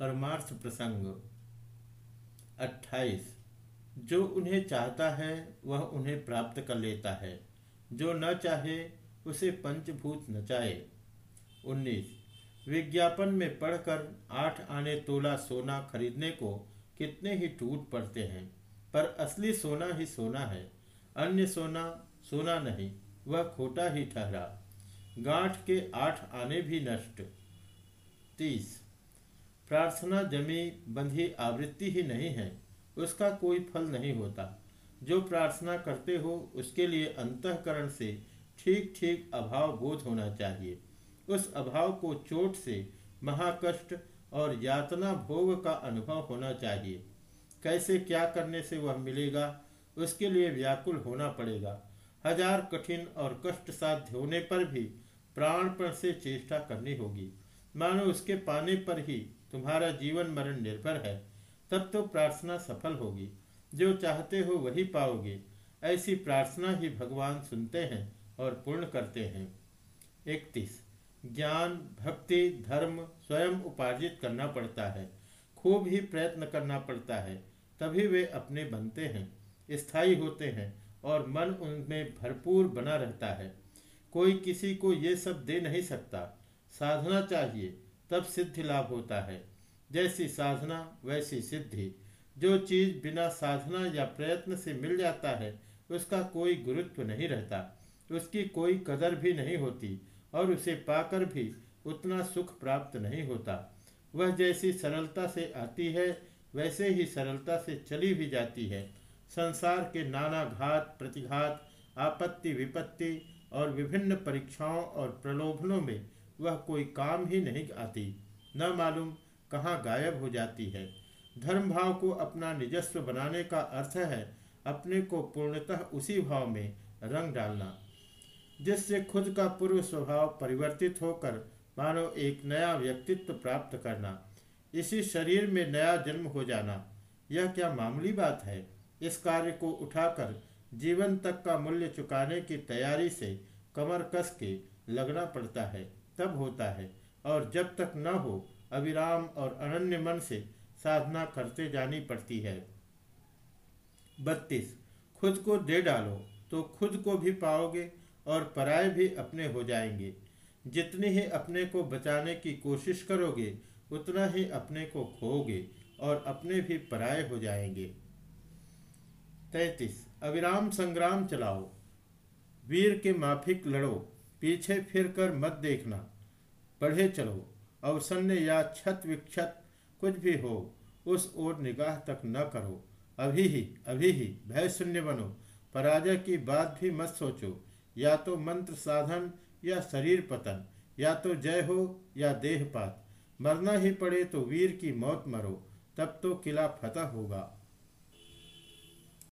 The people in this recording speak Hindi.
परमार्थ प्रसंग 28 जो उन्हें चाहता है, वह उन्हें प्राप्त कर लेता है। जो न चाहे, उसे पंचभूत नचाए। 19 विज्ञापन में पढ़कर आठ आने तोला सोना खरीदने को कितने ही टूट पड़ते हैं, पर असली सोना ही सोना है। अन्य सोना सोना नहीं, वह खोटा ही ठहरा। गांठ के आठ आने भी नष्ट। तीस। प्रार्थना जमी बंधी आवृत्ति ही नहीं है, उसका कोई फल नहीं होता। जो प्रार्थना करते हो, उसके लिए अंतकरण से ठीक ठीक अभाव बोध होना चाहिए। उस अभाव को चोट से, महाकष्ट और यातना भोग का अनुभव होना चाहिए। कैसे क्या करने से वह मिलेगा, उसके लिए व्याकुल होना पड़ेगा। हज़ार कठिन और कष्ट साध्य होने पर भी प्राणपण से चेष्टा करनी होगी। मानो उसके पाने पर ही तुम्हारा जीवन मरण निर्भर है, तब तो प्रार्थना सफल होगी। जो चाहते हो वही पाओगे। ऐसी प्रार्थना ही भगवान सुनते हैं और पूर्ण करते हैं। इकतीस। ज्ञान, भक्ति, धर्म स्वयं उपार्जित करना पड़ता है। खूब ही प्रयत्न करना पड़ता है। तभी वे अपने बनते हैं, स्थायी होते हैं और मन उनमें भरपूर बना रहता है। कोई किसी को ये सब दे नहीं सकता। साधना चाहिए तब सिद्धि लाभ होता है। जैसी साधना, वैसी सिद्धि। जो चीज़ बिना साधना या प्रयत्न से मिल जाता है, उसका कोई गुरुत्व नहीं रहता। उसकी कोई कदर भी नहीं होती और उसे पाकर भी उतना सुख प्राप्त नहीं होता। वह जैसी सरलता से आती है, वैसे ही सरलता से चली भी जाती है। संसार के नाना घात, प्रतिघात, आपत्ति, विपत्ति और विभिन्न परीक्षाओं और प्रलोभनों में वह कोई काम ही नहीं आती। न मालूम कहाँ गायब हो जाती है। धर्म भाव को अपना निजस्व बनाने का अर्थ है अपने को पूर्णतः उसी भाव में रंग डालना, जिससे खुद का पूर्व स्वभाव परिवर्तित होकर मानो एक नया व्यक्तित्व प्राप्त करना, इसी शरीर में नया जन्म हो जाना। यह क्या मामूली बात है? इस कार्य को उठाकर जीवन तक का मूल्य चुकाने की तैयारी से कमर कस के लगना पड़ता है। तब होता है, और जब तक न हो, अविराम और अनन्य मन से साधना करते जानी पड़ती है। बत्तीस, खुद को दे डालो तो खुद को भी पाओगे और पराये भी अपने हो जाएँगे। जितनी ही अपने को बचाने की कोशिश करोगे, उतना ही अपने को खोगे और अपने भी पराये हो जाएँगे। तैतीस, अविराम संग्राम चलाओ। वीर के माफिक लड़ो। पीछे फिर कर मत देखना। बढ़े चलो अवसन्य या छत विक्षत कुछ भी हो, उस ओर निगाह तक न करो। अभी ही अभी ही, भय शून्य बनो। पराजय की बात भी मत सोचो। या तो मंत्र साधन, या शरीर पतन। या तो जय हो, या देहपात। मरना ही पड़े तो वीर की मौत मरो। तब तो किला फतह होगा।